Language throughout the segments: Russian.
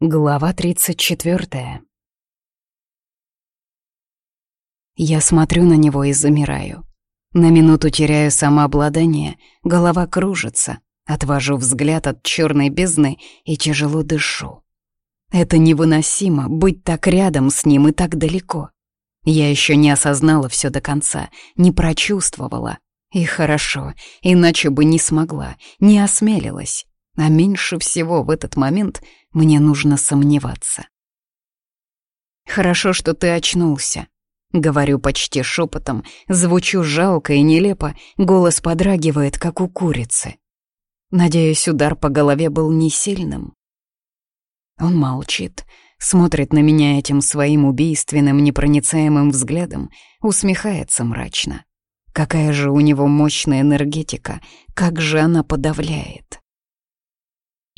Глава 34 Я смотрю на него и замираю. На минуту теряю самообладание, голова кружится, отвожу взгляд от черной бездны и тяжело дышу. Это невыносимо, быть так рядом с ним и так далеко. Я еще не осознала все до конца, не прочувствовала. И хорошо, иначе бы не смогла, не осмелилась. А меньше всего в этот момент мне нужно сомневаться. «Хорошо, что ты очнулся», — говорю почти шепотом, звучу жалко и нелепо, голос подрагивает, как у курицы. Надеюсь, удар по голове был не сильным. Он молчит, смотрит на меня этим своим убийственным, непроницаемым взглядом, усмехается мрачно. Какая же у него мощная энергетика, как же она подавляет.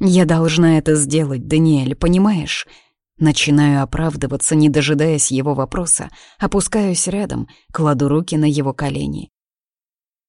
Я должна это сделать, Даниэль, понимаешь? Начинаю оправдываться, не дожидаясь его вопроса, опускаюсь рядом, кладу руки на его колени.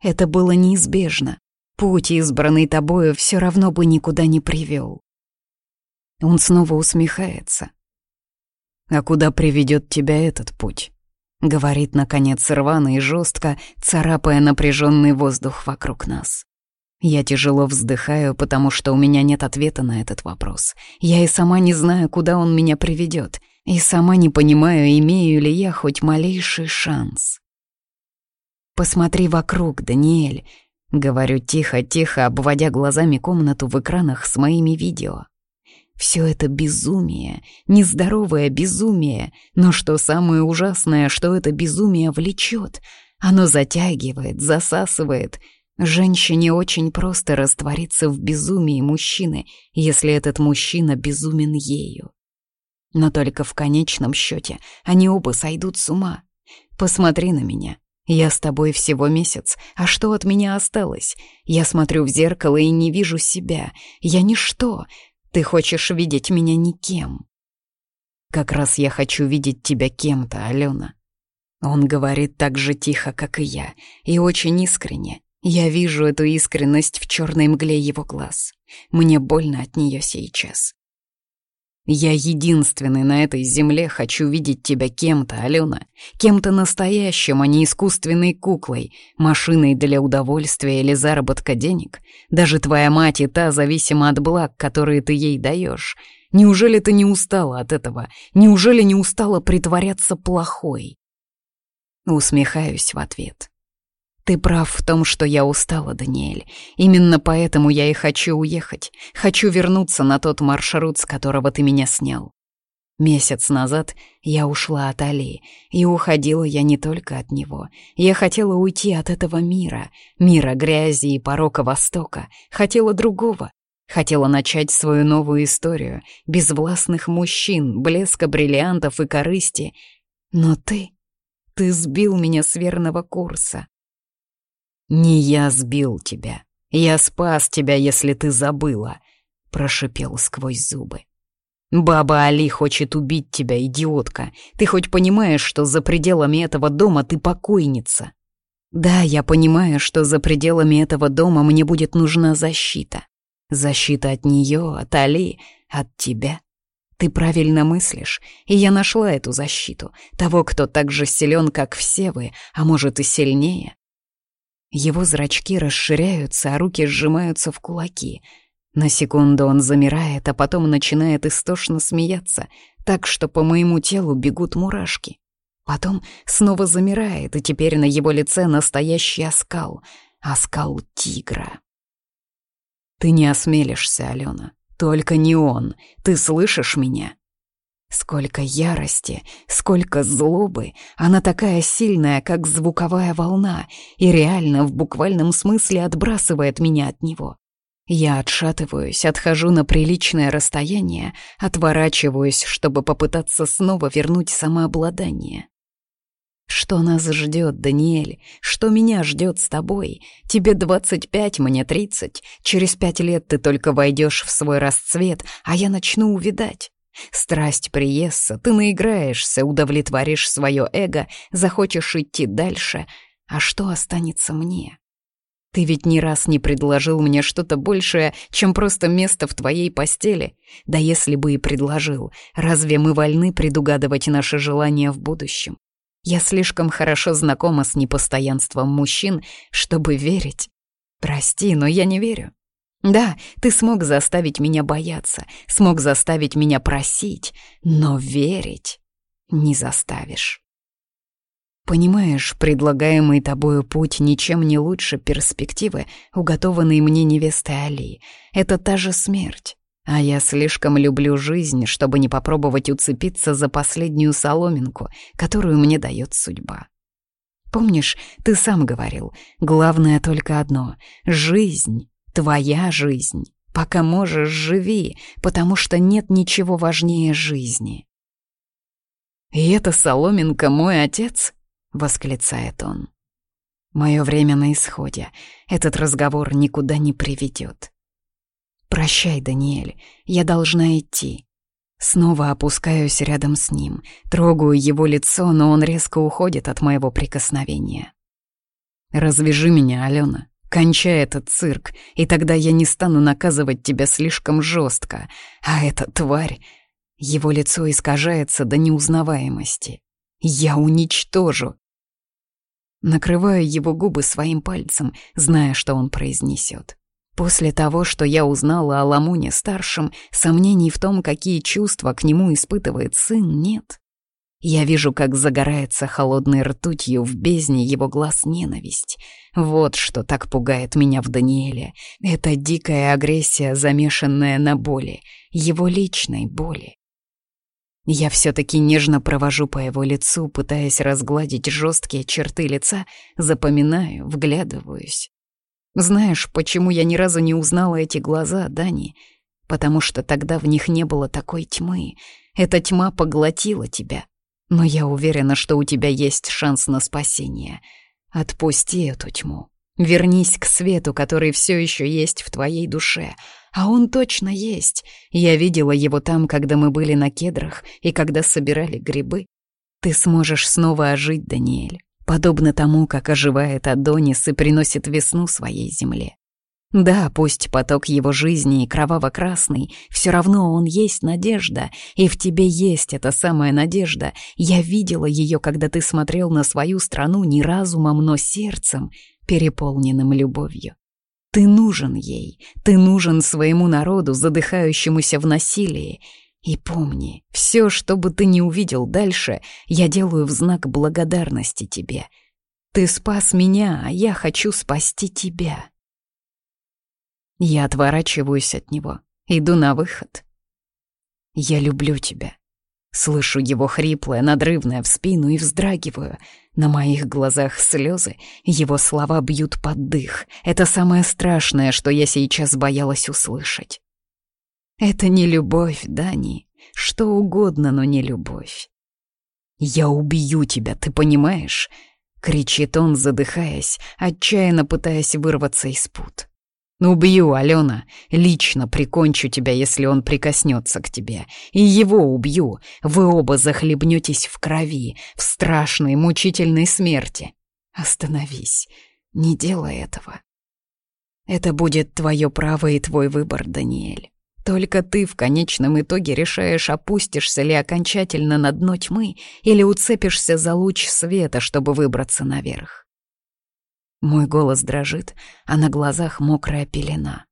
Это было неизбежно. Путь, избранный тобою, все равно бы никуда не привел. Он снова усмехается. «А куда приведет тебя этот путь?» — говорит, наконец, рвано и жестко, царапая напряженный воздух вокруг нас. Я тяжело вздыхаю, потому что у меня нет ответа на этот вопрос. Я и сама не знаю, куда он меня приведет, и сама не понимаю, имею ли я хоть малейший шанс. «Посмотри вокруг, Даниэль», — говорю тихо-тихо, обводя глазами комнату в экранах с моими видео. Все это безумие, нездоровое безумие, но что самое ужасное, что это безумие влечет. Оно затягивает, засасывает — Женщине очень просто раствориться в безумии мужчины, если этот мужчина безумен ею. Но только в конечном счете они оба сойдут с ума. Посмотри на меня. Я с тобой всего месяц, а что от меня осталось? Я смотрю в зеркало и не вижу себя. Я ничто. Ты хочешь видеть меня никем. Как раз я хочу видеть тебя кем-то, Алена. Он говорит так же тихо, как и я, и очень искренне. Я вижу эту искренность в черной мгле его глаз. Мне больно от нее сейчас. Я единственный на этой земле хочу видеть тебя кем-то, Алена. Кем-то настоящим, а не искусственной куклой, машиной для удовольствия или заработка денег. Даже твоя мать и та зависима от благ, которые ты ей даешь. Неужели ты не устала от этого? Неужели не устала притворяться плохой? Усмехаюсь в ответ. Ты прав в том, что я устала, Даниэль. Именно поэтому я и хочу уехать. Хочу вернуться на тот маршрут, с которого ты меня снял. Месяц назад я ушла от Али, и уходила я не только от него. Я хотела уйти от этого мира, мира грязи и порока Востока. Хотела другого. Хотела начать свою новую историю, без властных мужчин, блеска бриллиантов и корысти. Но ты... Ты сбил меня с верного курса. «Не я сбил тебя. Я спас тебя, если ты забыла», — прошипел сквозь зубы. «Баба Али хочет убить тебя, идиотка. Ты хоть понимаешь, что за пределами этого дома ты покойница?» «Да, я понимаю, что за пределами этого дома мне будет нужна защита. Защита от нее, от Али, от тебя. Ты правильно мыслишь, и я нашла эту защиту, того, кто так же силен, как все вы, а может и сильнее. Его зрачки расширяются, а руки сжимаются в кулаки. На секунду он замирает, а потом начинает истошно смеяться, так что по моему телу бегут мурашки. Потом снова замирает, и теперь на его лице настоящий оскал. Оскал тигра. «Ты не осмелишься, Алена. Только не он. Ты слышишь меня?» Сколько ярости, сколько злобы. Она такая сильная, как звуковая волна, и реально в буквальном смысле отбрасывает меня от него. Я отшатываюсь, отхожу на приличное расстояние, отворачиваюсь, чтобы попытаться снова вернуть самообладание. Что нас ждет, Даниэль? Что меня ждет с тобой? Тебе двадцать пять, мне тридцать. Через пять лет ты только войдешь в свой расцвет, а я начну увидать. Страсть приесса, ты наиграешься, удовлетворишь свое эго, захочешь идти дальше. А что останется мне? Ты ведь ни раз не предложил мне что-то большее, чем просто место в твоей постели. Да если бы и предложил, разве мы вольны предугадывать наши желания в будущем? Я слишком хорошо знакома с непостоянством мужчин, чтобы верить. Прости, но я не верю. Да, ты смог заставить меня бояться, смог заставить меня просить, но верить не заставишь. Понимаешь, предлагаемый тобою путь ничем не лучше перспективы, уготованной мне невестой Али. Это та же смерть. А я слишком люблю жизнь, чтобы не попробовать уцепиться за последнюю соломинку, которую мне дает судьба. Помнишь, ты сам говорил, главное только одно — жизнь, твоя жизнь. Пока можешь, живи, потому что нет ничего важнее жизни. И эта соломинка мой отец? восклицает он. Мое время на исходе. Этот разговор никуда не приведет. Прощай, Даниэль, я должна идти. Снова опускаюсь рядом с ним, трогаю его лицо, но он резко уходит от моего прикосновения. «Развяжи меня, Алена, кончай этот цирк, и тогда я не стану наказывать тебя слишком жестко. А эта тварь...» Его лицо искажается до неузнаваемости. «Я уничтожу, Накрываю его губы своим пальцем, зная, что он произнесет. После того, что я узнала о Ламуне старшем, сомнений в том, какие чувства к нему испытывает сын, нет. Я вижу, как загорается холодной ртутью в бездне его глаз ненависть. Вот что так пугает меня в Даниэле. Это дикая агрессия, замешанная на боли, его личной боли. Я все-таки нежно провожу по его лицу, пытаясь разгладить жесткие черты лица, запоминаю, вглядываюсь. Знаешь, почему я ни разу не узнала эти глаза, Дани? Потому что тогда в них не было такой тьмы. Эта тьма поглотила тебя. Но я уверена, что у тебя есть шанс на спасение. Отпусти эту тьму. Вернись к свету, который все еще есть в твоей душе — а он точно есть. Я видела его там, когда мы были на кедрах и когда собирали грибы. Ты сможешь снова ожить, Даниэль, подобно тому, как оживает Адонис и приносит весну своей земле. Да, пусть поток его жизни и кроваво-красный, все равно он есть надежда, и в тебе есть эта самая надежда. Я видела ее, когда ты смотрел на свою страну не разумом, но сердцем, переполненным любовью. Ты нужен ей, ты нужен своему народу, задыхающемуся в насилии. И помни, все, что бы ты ни увидел дальше, я делаю в знак благодарности тебе. Ты спас меня, а я хочу спасти тебя. Я отворачиваюсь от него, иду на выход. Я люблю тебя. Слышу его хриплое, надрывное в спину и вздрагиваю. На моих глазах слезы, его слова бьют под дых. Это самое страшное, что я сейчас боялась услышать. Это не любовь, Дани. Что угодно, но не любовь. «Я убью тебя, ты понимаешь?» — кричит он, задыхаясь, отчаянно пытаясь вырваться из пут. Ну, убью, Алена. Лично прикончу тебя, если он прикоснется к тебе. И его убью. Вы оба захлебнетесь в крови, в страшной, мучительной смерти. Остановись. Не делай этого. Это будет твое право и твой выбор, Даниэль. Только ты в конечном итоге решаешь, опустишься ли окончательно на дно тьмы или уцепишься за луч света, чтобы выбраться наверх. Мой голос дрожит, а на глазах мокрая пелена.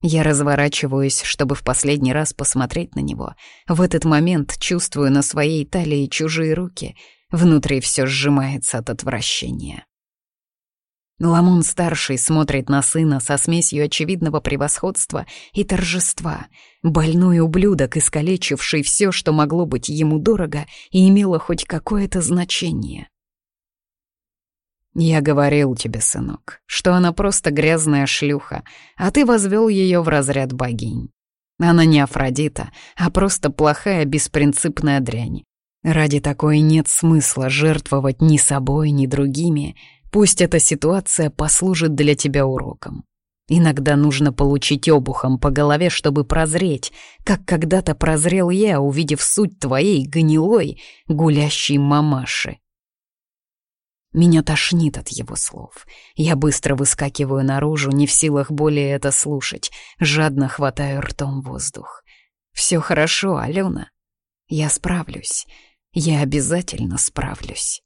Я разворачиваюсь, чтобы в последний раз посмотреть на него. В этот момент чувствую на своей талии чужие руки. Внутри все сжимается от отвращения. Ламон-старший смотрит на сына со смесью очевидного превосходства и торжества. Больной ублюдок, искалечивший все, что могло быть ему дорого и имело хоть какое-то значение. «Я говорил тебе, сынок, что она просто грязная шлюха, а ты возвел ее в разряд богинь. Она не Афродита, а просто плохая беспринципная дрянь. Ради такой нет смысла жертвовать ни собой, ни другими. Пусть эта ситуация послужит для тебя уроком. Иногда нужно получить обухом по голове, чтобы прозреть, как когда-то прозрел я, увидев суть твоей гнилой, гулящей мамаши. Меня тошнит от его слов. Я быстро выскакиваю наружу, не в силах более это слушать, жадно хватаю ртом воздух. «Все хорошо, Алена. Я справлюсь. Я обязательно справлюсь».